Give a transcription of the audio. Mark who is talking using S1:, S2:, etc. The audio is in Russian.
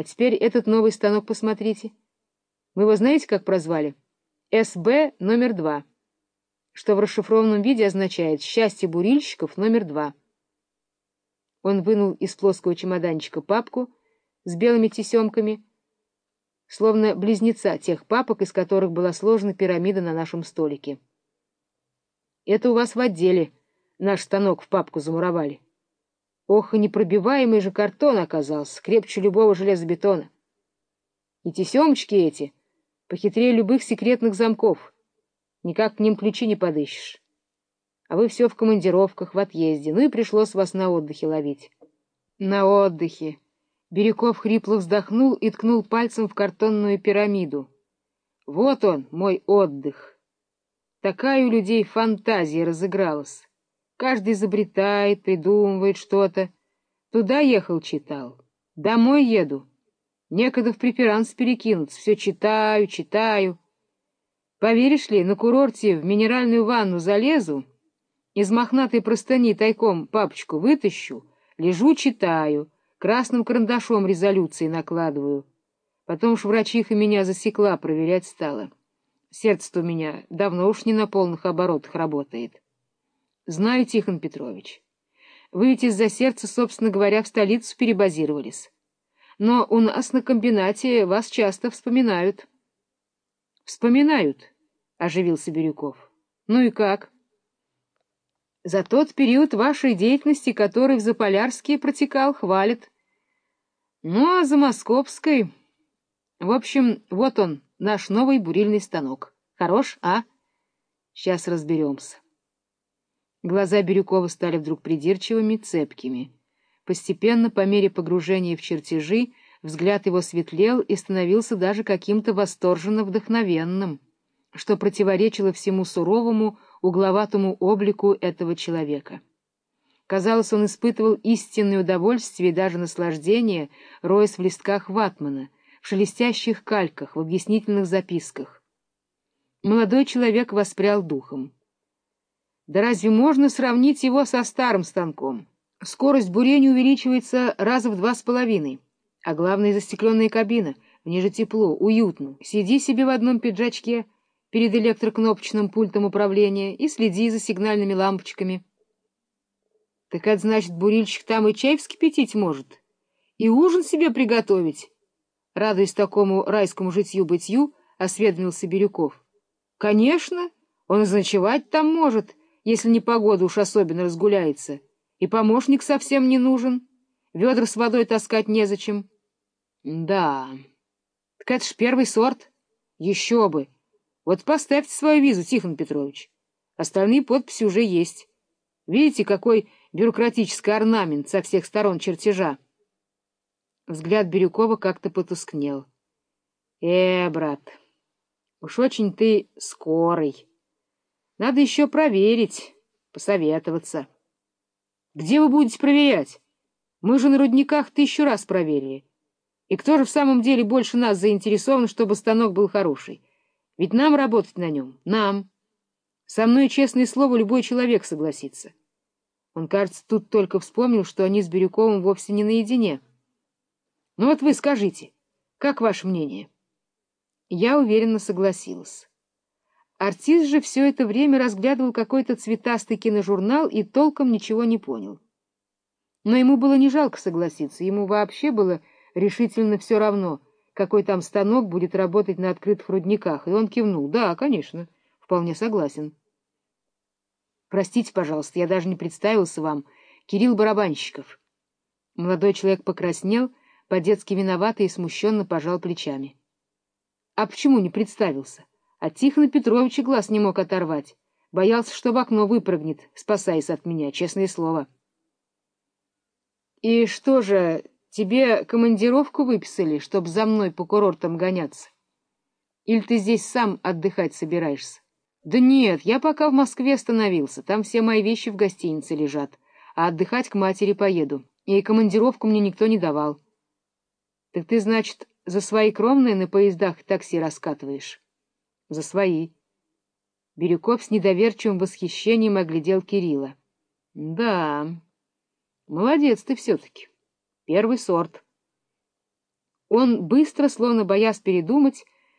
S1: А теперь этот новый станок посмотрите. Мы его знаете, как прозвали? СБ номер два, что в расшифрованном виде означает «Счастье бурильщиков номер два». Он вынул из плоского чемоданчика папку с белыми тесемками, словно близнеца тех папок, из которых была сложена пирамида на нашем столике. Это у вас в отделе наш станок в папку замуровали. Ох, и непробиваемый же картон оказался, крепче любого железобетона. И тесемочки эти похитрее любых секретных замков. Никак к ним ключи не подыщешь. А вы все в командировках, в отъезде, ну и пришлось вас на отдыхе ловить. На отдыхе. Бирюков хрипло вздохнул и ткнул пальцем в картонную пирамиду. Вот он, мой отдых. Такая у людей фантазия разыгралась. Каждый изобретает, придумывает что-то. Туда ехал, читал. Домой еду. Некогда в преферанс перекинуться. Все читаю, читаю. Поверишь ли, на курорте в минеральную ванну залезу, из мохнатой простыни тайком папочку вытащу, лежу, читаю, красным карандашом резолюции накладываю. Потом уж врачиха меня засекла, проверять стала. Сердце-то у меня давно уж не на полных оборотах работает. Знаю, Тихон Петрович, вы ведь из-за сердца, собственно говоря, в столицу перебазировались. Но у нас на комбинате вас часто вспоминают. — Вспоминают, — оживился Бирюков. — Ну и как? — За тот период вашей деятельности, который в Заполярске протекал, хвалят. Ну, а за Московской... В общем, вот он, наш новый бурильный станок. Хорош, а? Сейчас разберемся. Глаза Бирюкова стали вдруг придирчивыми, цепкими. Постепенно, по мере погружения в чертежи, взгляд его светлел и становился даже каким-то восторженно вдохновенным, что противоречило всему суровому, угловатому облику этого человека. Казалось, он испытывал истинное удовольствие и даже наслаждение, роясь в листках ватмана — в шелестящих кальках, в объяснительных записках. Молодой человек воспрял духом. Да разве можно сравнить его со старым станком? Скорость бурения увеличивается раза в два с половиной, а главное — застекленная кабина, в ней же тепло, уютно. Сиди себе в одном пиджачке перед электрокнопочным пультом управления и следи за сигнальными лампочками. Так это значит, бурильщик там и чай вскипятить может, и ужин себе приготовить, радуясь такому райскому житью-бытью, осведомился Бирюков. — Конечно, он и заночевать там может, если не погода уж особенно разгуляется. И помощник совсем не нужен. Ведра с водой таскать незачем. — Да, так это ж первый сорт. Еще бы. Вот поставьте свою визу, Тихон Петрович. Остальные подписи уже есть. Видите, какой бюрократический орнамент со всех сторон чертежа? Взгляд Бирюкова как-то потускнел. — Э, брат, уж очень ты скорый. Надо еще проверить, посоветоваться. — Где вы будете проверять? Мы же на рудниках тысячу раз проверили. И кто же в самом деле больше нас заинтересован, чтобы станок был хороший? Ведь нам работать на нем, нам. Со мной, честное слово, любой человек согласится. Он, кажется, тут только вспомнил, что они с Бирюковым вовсе не наедине. — ну вот вы скажите, как ваше мнение? Я уверенно согласилась. Артист же все это время разглядывал какой-то цветастый киножурнал и толком ничего не понял. Но ему было не жалко согласиться, ему вообще было решительно все равно, какой там станок будет работать на открытых рудниках, и он кивнул. Да, конечно, вполне согласен. Простите, пожалуйста, я даже не представился вам. Кирилл Барабанщиков. Молодой человек покраснел по-детски виновато и смущенно пожал плечами. А почему не представился? А Тихона Петровича глаз не мог оторвать. Боялся, что в окно выпрыгнет, спасаясь от меня, честное слово. — И что же, тебе командировку выписали, чтоб за мной по курортам гоняться? Или ты здесь сам отдыхать собираешься? — Да нет, я пока в Москве остановился, там все мои вещи в гостинице лежат, а отдыхать к матери поеду, и командировку мне никто не давал. — так ты, значит, за свои кромные на поездах такси раскатываешь? — За свои. Бирюков с недоверчивым восхищением оглядел Кирилла. — Да, молодец ты все-таки. Первый сорт. Он быстро, словно боясь передумать,